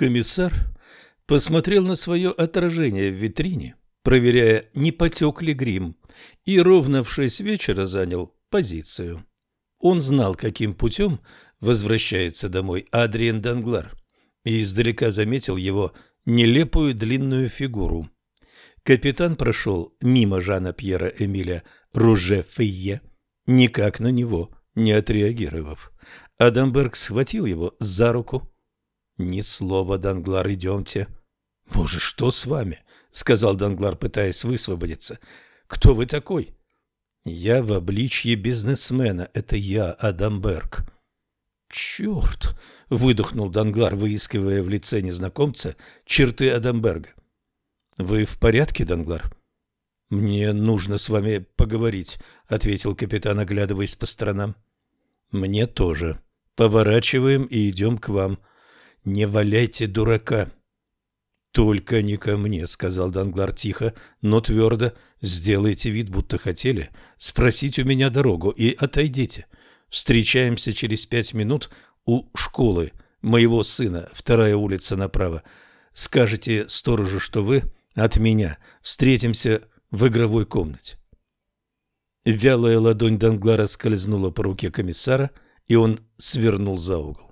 Комиссар посмотрел на свое отражение в витрине, проверяя, не потек ли грим, и ровно в шесть вечера занял позицию. Он знал, каким путем возвращается домой Адриен Данглар, и издалека заметил его нелепую длинную фигуру. Капитан прошел мимо Жана Пьера Эмиля Руже Фейе, никак на него не отреагировав. Адамберг схватил его за руку ни слова Данглар, идемте. Боже, что с вами? Сказал Данглар, пытаясь высвободиться. Кто вы такой? Я в обличье бизнесмена. Это я, Адамберг. Черт! Выдохнул Данглар, выискивая в лице незнакомца черты Адамберга. Вы в порядке, Данглар? Мне нужно с вами поговорить, ответил капитан, оглядываясь по сторонам. Мне тоже. Поворачиваем и идем к вам. — не валяйте дурака!» «Только не ко мне», — сказал Данглар тихо, но твердо. «Сделайте вид, будто хотели. Спросить у меня дорогу и отойдите. Встречаемся через пять минут у школы моего сына, вторая улица направо. Скажите сторожу, что вы от меня. Встретимся в игровой комнате». Вялая ладонь Данглара скользнула по руке комиссара, и он свернул за угол.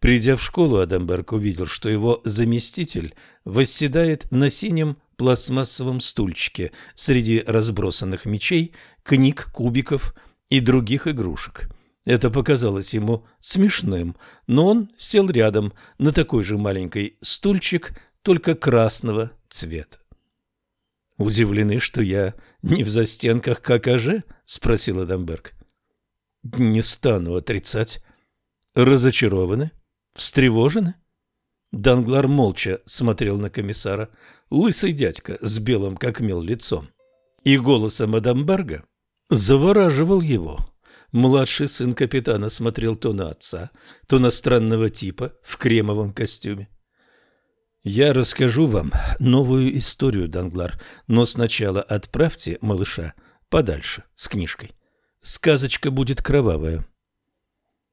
Придя в школу, Адамберг увидел, что его заместитель восседает на синем пластмассовом стульчике среди разбросанных мечей, книг, кубиков и других игрушек. Это показалось ему смешным, но он сел рядом на такой же маленький стульчик, только красного цвета. «Удивлены, что я не в застенках ККЖ?» — спросил Адамберг. «Не стану отрицать». «Разочарованы?» Встревожены? Данглар молча смотрел на комиссара, лысый дядька с белым как мел лицом. И голосом мадам Барга завораживал его. Младший сын капитана смотрел то на отца, то на странного типа в кремовом костюме. «Я расскажу вам новую историю, Данглар, но сначала отправьте малыша подальше с книжкой. Сказочка будет кровавая».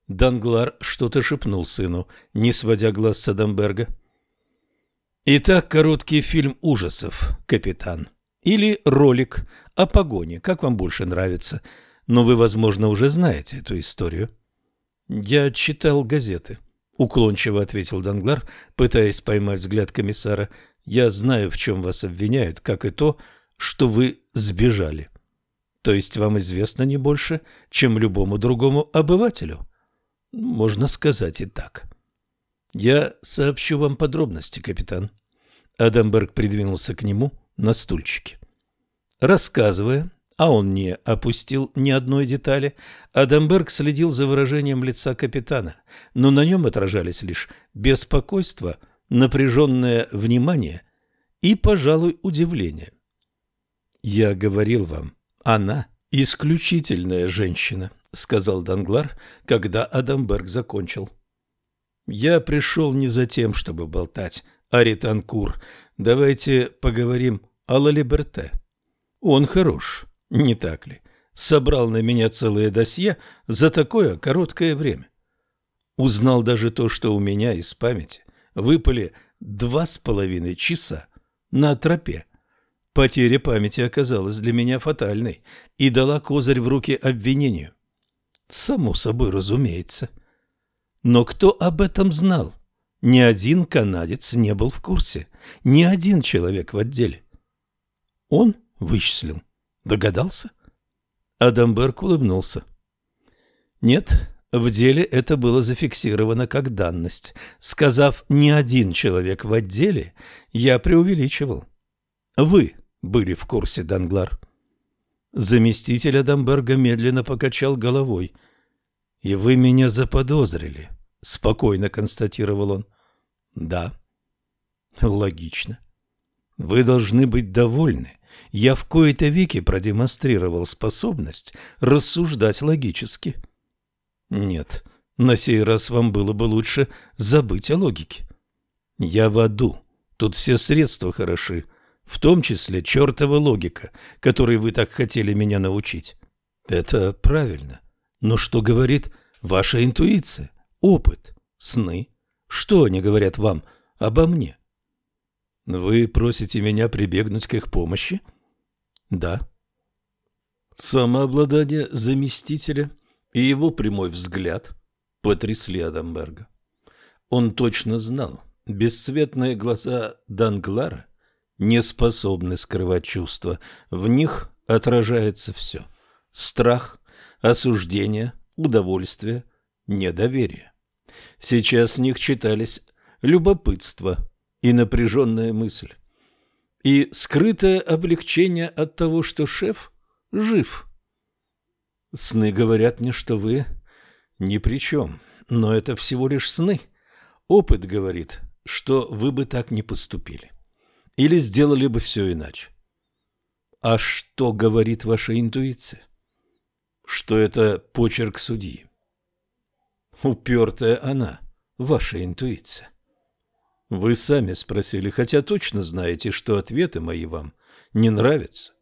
Данглар что-то шепнул сыну, не сводя глаз с Адамберга. Итак, короткий фильм ужасов, капитан. Или ролик о погоне, как вам больше нравится. Но вы, возможно, уже знаете эту историю. Я читал газеты, уклончиво ответил Данглар, пытаясь поймать взгляд комиссара. Я знаю, в чем вас обвиняют, как и то, что вы сбежали. То есть вам известно не больше, чем любому другому обывателю. Можно сказать и так. Я сообщу вам подробности, капитан. Адамберг придвинулся к нему на стульчике. Рассказывая, а он не опустил ни одной детали, Адамберг следил за выражением лица капитана, но на нем отражались лишь беспокойство, напряженное внимание и, пожалуй, удивление. «Я говорил вам, она исключительная женщина, сказал Данглар, когда Адамберг закончил. «Я пришел не за тем, чтобы болтать, Аританкур. Давайте поговорим о Лалиберте. Он хорош, не так ли? Собрал на меня целое досье за такое короткое время. Узнал даже то, что у меня из памяти выпали два с половиной часа на тропе. Потеря памяти оказалась для меня фатальной и дала козырь в руки обвинению. Само собой разумеется. Но кто об этом знал? Ни один канадец не был в курсе. Ни один человек в отделе. Он вычислил. Догадался? Адамберг улыбнулся. Нет, в деле это было зафиксировано как данность. Сказав «ни один человек в отделе», я преувеличивал. Вы были в курсе, Данглар. Заместитель Адамберга медленно покачал головой. «И вы меня заподозрили», — спокойно констатировал он. «Да». «Логично. Вы должны быть довольны. Я в кои-то веки продемонстрировал способность рассуждать логически». «Нет, на сей раз вам было бы лучше забыть о логике». «Я в аду. Тут все средства хороши в том числе чертова логика, которой вы так хотели меня научить. Это правильно. Но что говорит ваша интуиция, опыт, сны? Что они говорят вам обо мне? Вы просите меня прибегнуть к их помощи? Да. Самообладание заместителя и его прямой взгляд потрясли Адамберга. Он точно знал, бесцветные глаза Данглара неспособны скрывать чувства. В них отражается все – страх, осуждение, удовольствие, недоверие. Сейчас в них читались любопытство и напряженная мысль. И скрытое облегчение от того, что шеф жив. Сны говорят мне, что вы ни при чем, но это всего лишь сны. Опыт говорит, что вы бы так не поступили или сделали бы все иначе. А что говорит ваша интуиция? Что это почерк судьи? Упертая она, ваша интуиция. Вы сами спросили, хотя точно знаете, что ответы мои вам не нравятся.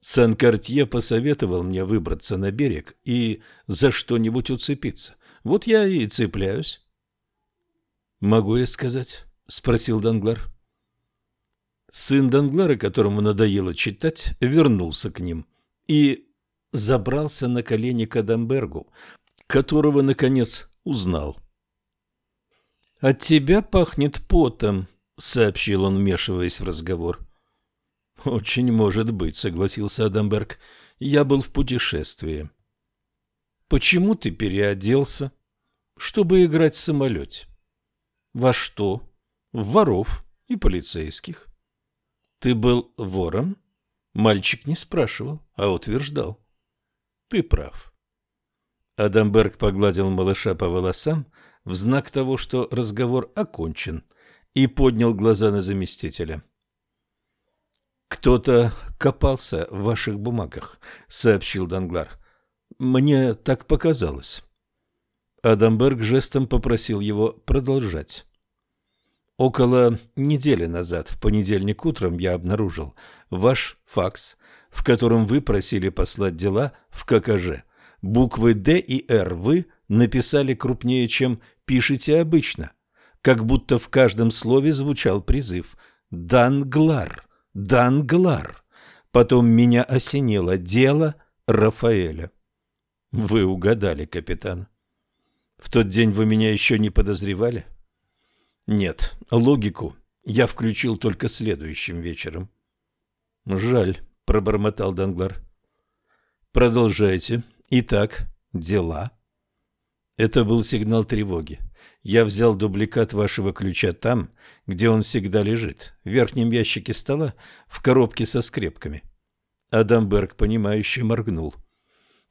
Сан-Кортье посоветовал мне выбраться на берег и за что-нибудь уцепиться. Вот я и цепляюсь. — Могу я сказать? — спросил Данглар. — Сын Данглера, которому надоело читать, вернулся к ним и забрался на колени к Адамбергу, которого, наконец, узнал. «От тебя пахнет потом», — сообщил он, вмешиваясь в разговор. «Очень может быть», — согласился Адамберг. «Я был в путешествии». «Почему ты переоделся?» «Чтобы играть в самолете». «Во что?» «В воров и полицейских». Ты был вором? Мальчик не спрашивал, а утверждал. Ты прав. Адамберг погладил малыша по волосам в знак того, что разговор окончен, и поднял глаза на заместителя. «Кто-то копался в ваших бумагах», — сообщил Данглар. «Мне так показалось». Адамберг жестом попросил его продолжать. Около недели назад, в понедельник утром, я обнаружил ваш факс, в котором вы просили послать дела в ККЖ. Буквы «Д» и «Р» вы написали крупнее, чем пишете обычно. Как будто в каждом слове звучал призыв «Данглар! Данглар!». Потом меня осенило дело Рафаэля. Вы угадали, капитан. В тот день вы меня еще не подозревали? — нет, логику я включил только следующим вечером. Жаль, пробормотал Данглар. Продолжайте. Итак, дела. Это был сигнал тревоги. Я взял дубликат вашего ключа там, где он всегда лежит, в верхнем ящике стола, в коробке со скрепками. Адамберг, понимающе моргнул.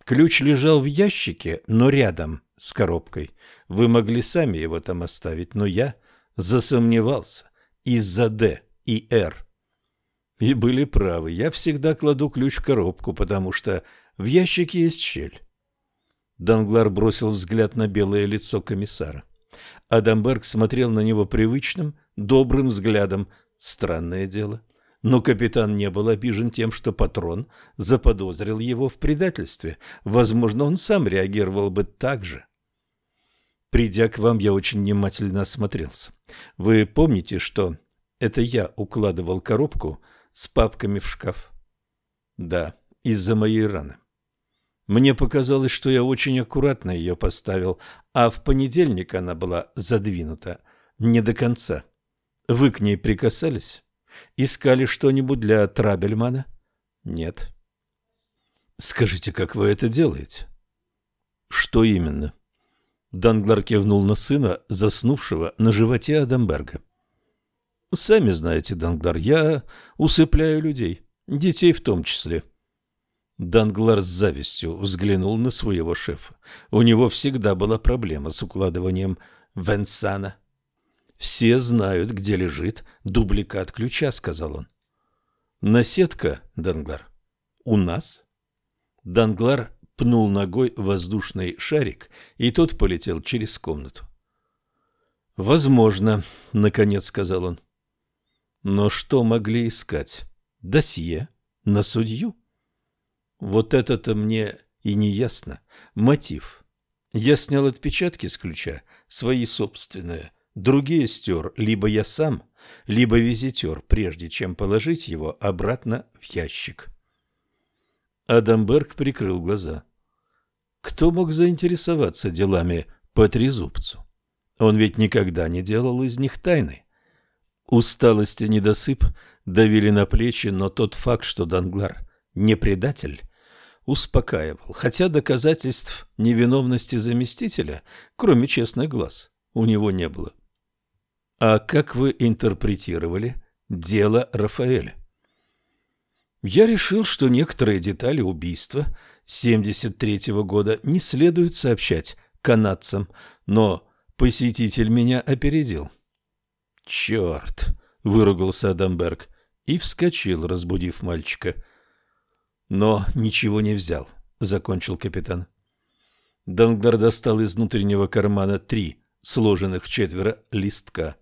Ключ лежал в ящике, но рядом с коробкой. Вы могли сами его там оставить, но я засомневался из-за «Д» и «Р». И были правы, я всегда кладу ключ в коробку, потому что в ящике есть щель. Данглар бросил взгляд на белое лицо комиссара. Адамберг смотрел на него привычным, добрым взглядом. Странное дело. Но капитан не был обижен тем, что патрон заподозрил его в предательстве. Возможно, он сам реагировал бы так же. — Придя к вам, я очень внимательно осмотрелся. Вы помните, что это я укладывал коробку с папками в шкаф? Да, из-за моей раны. Мне показалось, что я очень аккуратно ее поставил, а в понедельник она была задвинута не до конца. Вы к ней прикасались? Искали что-нибудь для Трабельмана? Нет. Скажите, как вы это делаете? Что именно? — Данглар кивнул на сына, заснувшего на животе Адамберга. «Сами знаете, Данглар, я усыпляю людей, детей в том числе». Данглар с завистью взглянул на своего шефа. У него всегда была проблема с укладыванием Венсана. «Все знают, где лежит дубликат ключа», — сказал он. «Наседка, Данглар, у нас?» Данглар пнул ногой воздушный шарик, и тот полетел через комнату. «Возможно», — наконец сказал он. «Но что могли искать? Досье? На судью?» «Вот это-то мне и не ясно. Мотив. Я снял отпечатки с ключа, свои собственные, другие стер, либо я сам, либо визитер, прежде чем положить его обратно в ящик». Адамберг прикрыл глаза. Кто мог заинтересоваться делами по трезубцу? Он ведь никогда не делал из них тайны. Усталость и недосып давили на плечи, но тот факт, что Данглар не предатель, успокаивал, хотя доказательств невиновности заместителя, кроме честных глаз, у него не было. А как вы интерпретировали дело Рафаэля? Я решил, что некоторые детали убийства 73 -го года не следует сообщать канадцам, но посетитель меня опередил. «Черт!» — выругался Адамберг и вскочил, разбудив мальчика. «Но ничего не взял», — закончил капитан. Дангдар достал из внутреннего кармана три сложенных в четверо листка.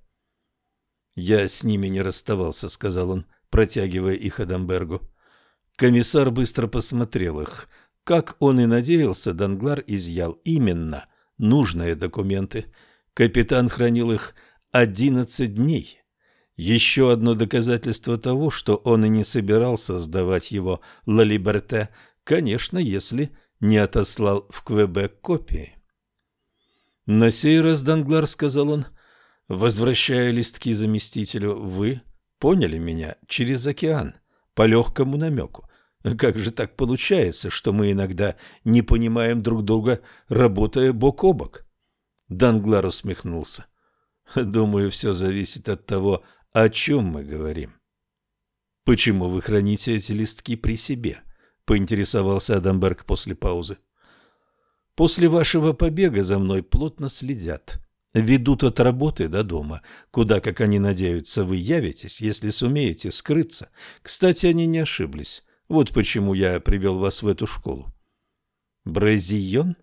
«Я с ними не расставался», — сказал он, протягивая их Адамбергу. Комиссар быстро посмотрел их. Как он и надеялся, Данглар изъял именно нужные документы. Капитан хранил их 11 дней. Еще одно доказательство того, что он и не собирался сдавать его Лалиберте, конечно, если не отослал в Квебек копии. На сей раз Данглар сказал он, возвращая листки заместителю, вы поняли меня через океан по-легкому намеку. Как же так получается, что мы иногда не понимаем друг друга, работая бок о бок? Данглар усмехнулся. Думаю, все зависит от того, о чем мы говорим. Почему вы храните эти листки при себе? Поинтересовался Адамберг после паузы. После вашего побега за мной плотно следят. Ведут от работы до дома, куда, как они надеются, вы явитесь, если сумеете скрыться. Кстати, они не ошиблись. Вот почему я привел вас в эту школу. Бразион?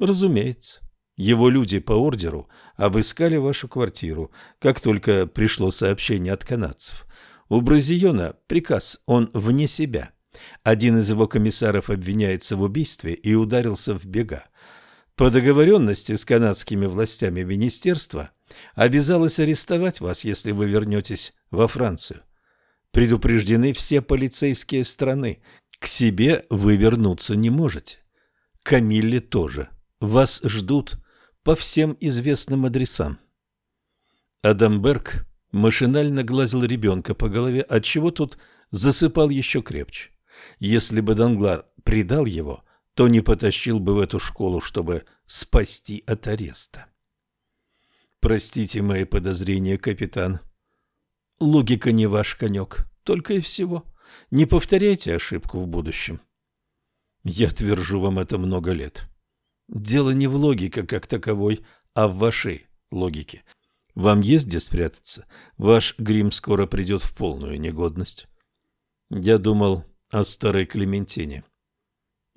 Разумеется. Его люди по ордеру обыскали вашу квартиру, как только пришло сообщение от канадцев. У Бразиона приказ, он вне себя. Один из его комиссаров обвиняется в убийстве и ударился в бега. По договоренности с канадскими властями министерства обязалось арестовать вас, если вы вернетесь во Францию. Предупреждены все полицейские страны. К себе вы вернуться не можете. Камилле тоже. Вас ждут по всем известным адресам. Адамберг машинально глазил ребенка по голове, отчего тот засыпал еще крепче. Если бы Данглар предал его – то не потащил бы в эту школу, чтобы спасти от ареста. Простите мои подозрения, капитан. Логика не ваш конек, только и всего. Не повторяйте ошибку в будущем. Я твержу вам это много лет. Дело не в логике как таковой, а в вашей логике. Вам есть где спрятаться? Ваш грим скоро придет в полную негодность. Я думал о старой Клементине. —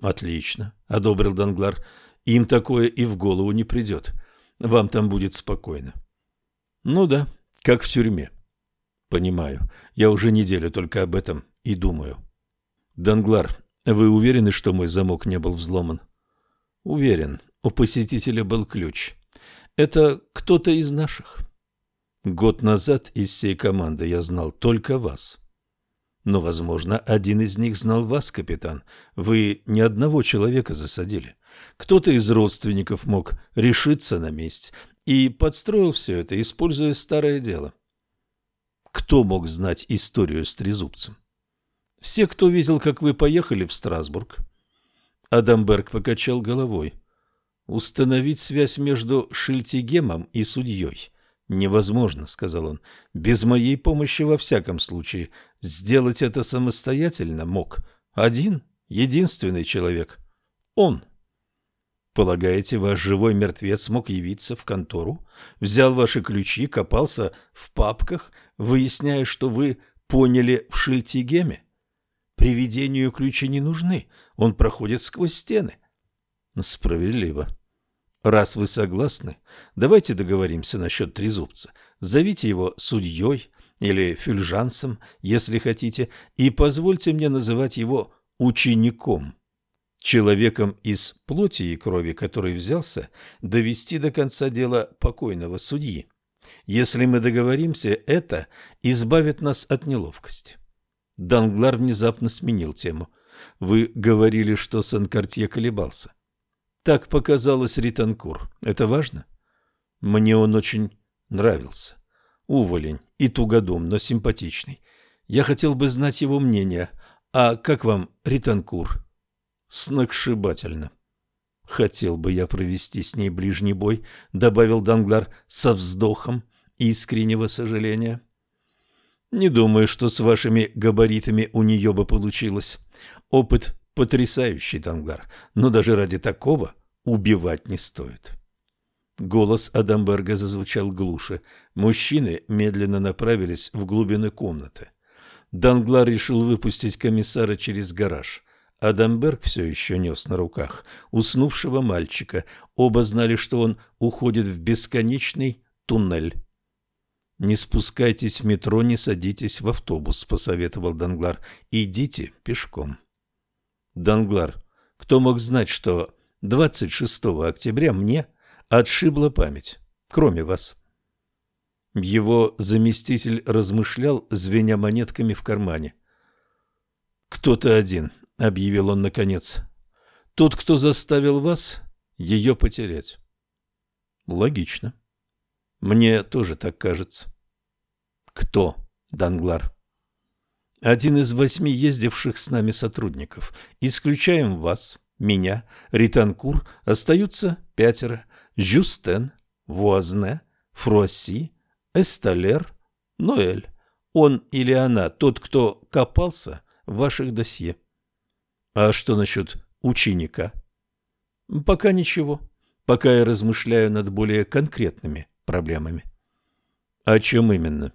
Отлично, одобрил Данглар. Им такое и в голову не придет. Вам там будет спокойно. Ну да, как в тюрьме. Понимаю. Я уже неделю только об этом и думаю. Данглар, вы уверены, что мой замок не был взломан? Уверен. У посетителя был ключ. Это кто-то из наших. Год назад из всей команды я знал только вас. Но, возможно, один из них знал вас, капитан. Вы ни одного человека засадили. Кто-то из родственников мог решиться на месть и подстроил все это, используя старое дело. Кто мог знать историю с трезубцем? Все, кто видел, как вы поехали в Страсбург. Адамберг покачал головой. Установить связь между Шильтигемом и судьей – невозможно, — сказал он. — Без моей помощи во всяком случае. Сделать это самостоятельно мог. Один, единственный человек. Он. Полагаете, ваш живой мертвец мог явиться в контору, взял ваши ключи, копался в папках, выясняя, что вы поняли в Шильтигеме? Привидению ключи не нужны, он проходит сквозь стены. Справедливо. Раз вы согласны, давайте договоримся насчет трезубца. Зовите его судьей или фюльжанцем, если хотите, и позвольте мне называть его учеником, человеком из плоти и крови, который взялся довести до конца дела покойного судьи. Если мы договоримся, это избавит нас от неловкости. Данглар внезапно сменил тему. Вы говорили, что Сен-Картье колебался. Так показалось Ританкур. Это важно? Мне он очень нравился. Уволень и тугодум, но симпатичный. Я хотел бы знать его мнение. А как вам, Ританкур? Сногсшибательно. Хотел бы я провести с ней ближний бой, добавил Данглар со вздохом искреннего сожаления. Не думаю, что с вашими габаритами у нее бы получилось. Опыт потрясающий, Данглар, но даже ради такого убивать не стоит. Голос Адамберга зазвучал глуше. Мужчины медленно направились в глубины комнаты. Данглар решил выпустить комиссара через гараж. Адамберг все еще нес на руках уснувшего мальчика. Оба знали, что он уходит в бесконечный туннель. «Не спускайтесь в метро, не садитесь в автобус», — посоветовал Данглар. «Идите пешком». «Данглар, кто мог знать, что 26 октября мне отшибла память, кроме вас. Его заместитель размышлял, звеня монетками в кармане. «Кто-то один», — объявил он наконец. «Тот, кто заставил вас ее потерять». «Логично. Мне тоже так кажется». «Кто?» — Данглар. «Один из восьми ездивших с нами сотрудников. Исключаем вас» меня, Ританкур, остаются пятеро. Жюстен, Вуазне, Фросси, Эсталер, Ноэль. Он или она, тот, кто копался в ваших досье. А что насчет ученика? Пока ничего. Пока я размышляю над более конкретными проблемами. О чем именно?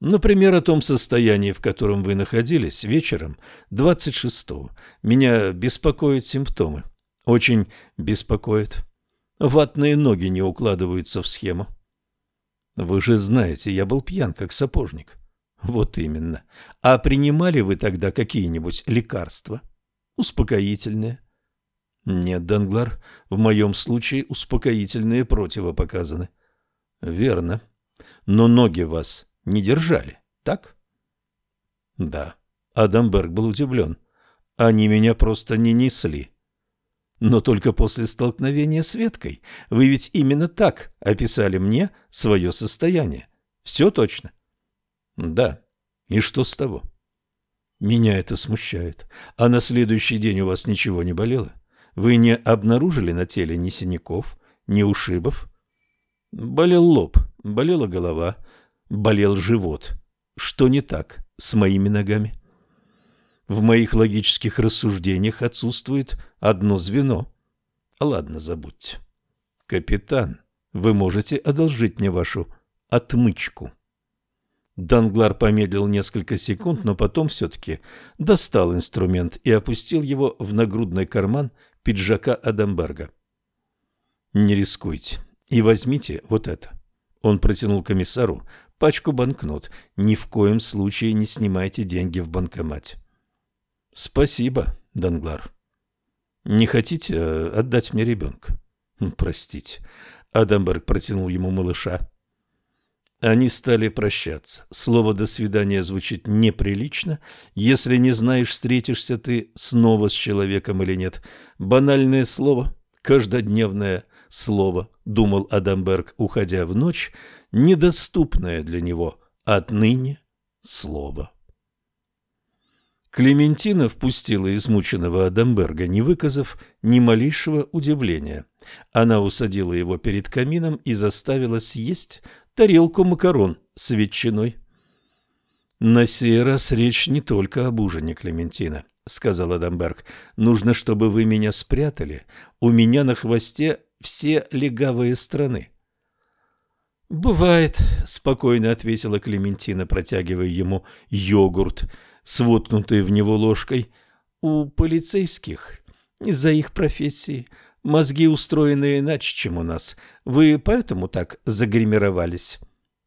Например, о том состоянии, в котором вы находились вечером 26-го. Меня беспокоят симптомы. Очень беспокоит. Ватные ноги не укладываются в схему. Вы же знаете, я был пьян, как сапожник. Вот именно. А принимали вы тогда какие-нибудь лекарства? Успокоительные? Нет, Данглар, в моем случае успокоительные противопоказаны. Верно. Но ноги вас не держали, так? Да. Адамберг был удивлен. Они меня просто не несли. Но только после столкновения с Веткой. Вы ведь именно так описали мне свое состояние. Все точно? Да. И что с того? Меня это смущает. А на следующий день у вас ничего не болело? Вы не обнаружили на теле ни синяков, ни ушибов? Болел лоб, болела голова, Болел живот. Что не так с моими ногами? В моих логических рассуждениях отсутствует одно звено. Ладно, забудьте. Капитан, вы можете одолжить мне вашу отмычку. Данглар помедлил несколько секунд, но потом все-таки достал инструмент и опустил его в нагрудный карман пиджака Адамберга. «Не рискуйте и возьмите вот это». Он протянул комиссару пачку банкнот. Ни в коем случае не снимайте деньги в банкомате. Спасибо, Данглар. Не хотите э, отдать мне ребенка? Хм, простите. Адамберг протянул ему малыша. Они стали прощаться. Слово «до свидания» звучит неприлично. Если не знаешь, встретишься ты снова с человеком или нет. Банальное слово, каждодневное слово думал Адамберг, уходя в ночь, недоступное для него отныне слово. Клементина впустила измученного Адамберга, не выказав ни малейшего удивления. Она усадила его перед камином и заставила съесть тарелку макарон с ветчиной. «На сей раз речь не только об ужине, Клементина», — сказал Адамберг. «Нужно, чтобы вы меня спрятали. У меня на хвосте все легавые страны. «Бывает», — спокойно ответила Клементина, протягивая ему йогурт, своднутый в него ложкой. «У полицейских, из-за их профессии, мозги устроены иначе, чем у нас. Вы поэтому так загримировались?»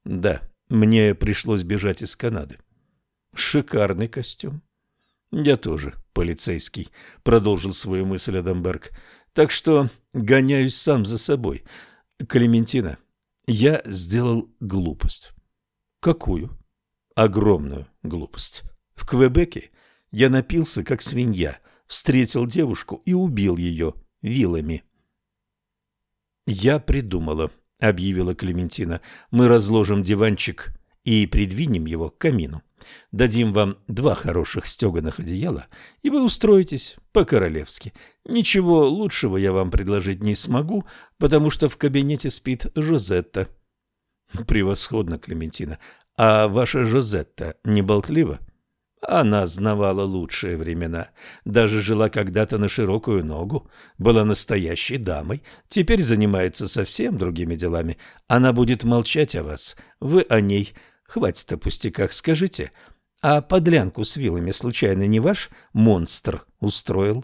«Да, мне пришлось бежать из Канады». «Шикарный костюм». «Я тоже полицейский», — продолжил свою мысль Адамберг. Так что гоняюсь сам за собой. Клементина, я сделал глупость. Какую? Огромную глупость. В Квебеке я напился, как свинья, встретил девушку и убил ее вилами. Я придумала, объявила Клементина. Мы разложим диванчик и придвинем его к камину. Дадим вам два хороших стеганых одеяла, и вы устроитесь по-королевски. Ничего лучшего я вам предложить не смогу, потому что в кабинете спит Жозетта». «Превосходно, Клементина. А ваша Жозетта не болтлива?» Она знавала лучшие времена, даже жила когда-то на широкую ногу, была настоящей дамой, теперь занимается совсем другими делами. Она будет молчать о вас, вы о ней Хватит о пустяках, скажите. А подлянку с вилами случайно не ваш монстр устроил?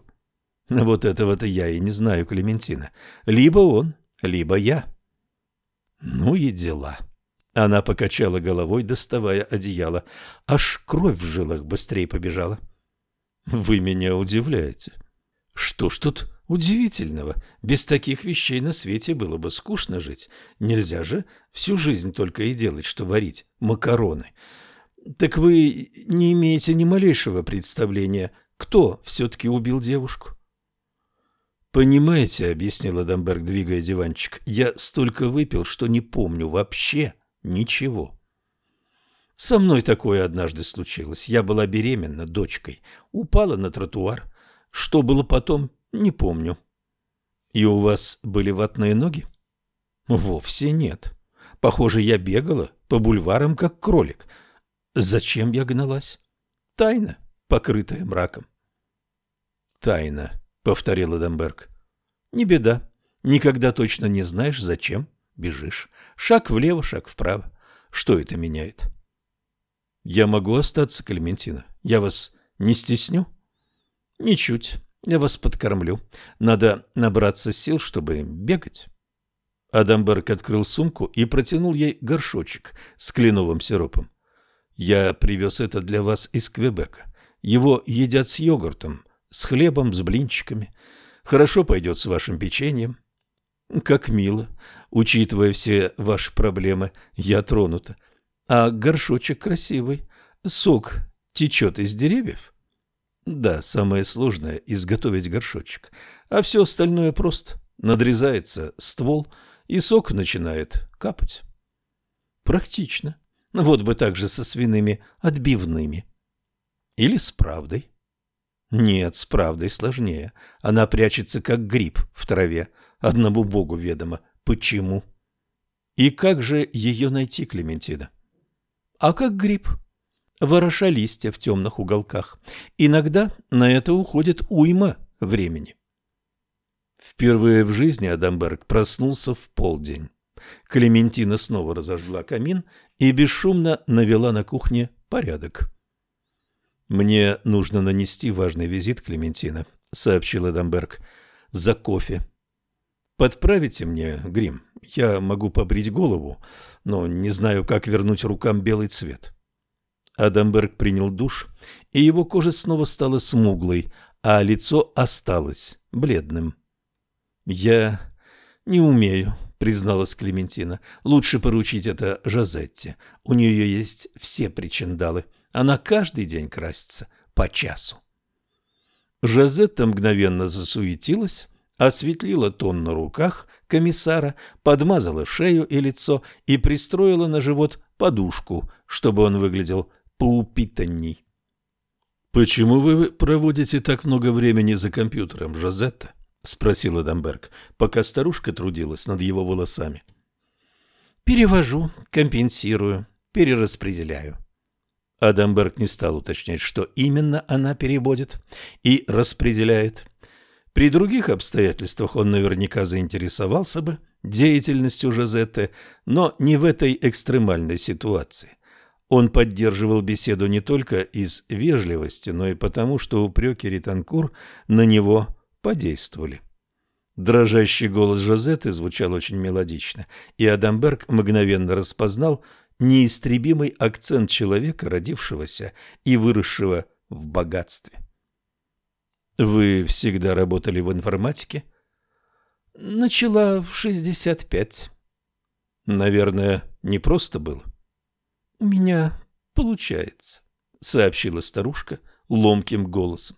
Вот этого-то я и не знаю, Клементина. Либо он, либо я. Ну и дела. Она покачала головой, доставая одеяло. Аж кровь в жилах быстрее побежала. Вы меня удивляете. Что ж тут Удивительного. Без таких вещей на свете было бы скучно жить. Нельзя же всю жизнь только и делать, что варить макароны. Так вы не имеете ни малейшего представления, кто все-таки убил девушку? «Понимаете», — объяснил Адамберг, двигая диванчик, — «я столько выпил, что не помню вообще ничего». «Со мной такое однажды случилось. Я была беременна дочкой, упала на тротуар. Что было потом, не помню. И у вас были ватные ноги? Вовсе нет. Похоже, я бегала по бульварам, как кролик. Зачем я гналась? Тайна, покрытая мраком. Тайна, повторил Эдемберг. Не беда. Никогда точно не знаешь, зачем бежишь. Шаг влево, шаг вправо. Что это меняет? Я могу остаться, Клементина. Я вас не стесню? Ничуть. Я вас подкормлю. Надо набраться сил, чтобы бегать». Адамберг открыл сумку и протянул ей горшочек с кленовым сиропом. «Я привез это для вас из Квебека. Его едят с йогуртом, с хлебом, с блинчиками. Хорошо пойдет с вашим печеньем». «Как мило. Учитывая все ваши проблемы, я тронута. А горшочек красивый. Сок течет из деревьев». Да, самое сложное – изготовить горшочек. А все остальное просто. Надрезается ствол, и сок начинает капать. Практично. Ну, вот бы так же со свиными отбивными. Или с правдой. Нет, с правдой сложнее. Она прячется, как гриб в траве. Одному богу ведомо. Почему? И как же ее найти, Клементина? А как гриб? Вороша листья в темных уголках. Иногда на это уходит уйма времени. Впервые в жизни Адамберг проснулся в полдень. Клементина снова разожгла камин и бесшумно навела на кухне порядок. «Мне нужно нанести важный визит, Клементина», — сообщил Адамберг — «за кофе». «Подправите мне, грим. Я могу побрить голову, но не знаю, как вернуть рукам белый цвет». Адамберг принял душ, и его кожа снова стала смуглой, а лицо осталось бледным. «Я не умею», — призналась Клементина. «Лучше поручить это Жозетте. У нее есть все причиндалы. Она каждый день красится по часу». Жозетта мгновенно засуетилась, осветлила тон на руках комиссара, подмазала шею и лицо и пристроила на живот подушку, чтобы он выглядел по поупитанней. «Почему вы проводите так много времени за компьютером, Жозетта?» — спросила Дамберг, пока старушка трудилась над его волосами. «Перевожу, компенсирую, перераспределяю». Адамберг не стал уточнять, что именно она переводит и распределяет. При других обстоятельствах он наверняка заинтересовался бы деятельностью Жозетты, но не в этой экстремальной ситуации. Он поддерживал беседу не только из вежливости, но и потому, что упреки Ританкур на него подействовали. Дрожащий голос Жозеты звучал очень мелодично, и Адамберг мгновенно распознал неистребимый акцент человека, родившегося и выросшего в богатстве. «Вы всегда работали в информатике?» «Начала в 65». «Наверное, не просто было». «Меня получается», — сообщила старушка ломким голосом.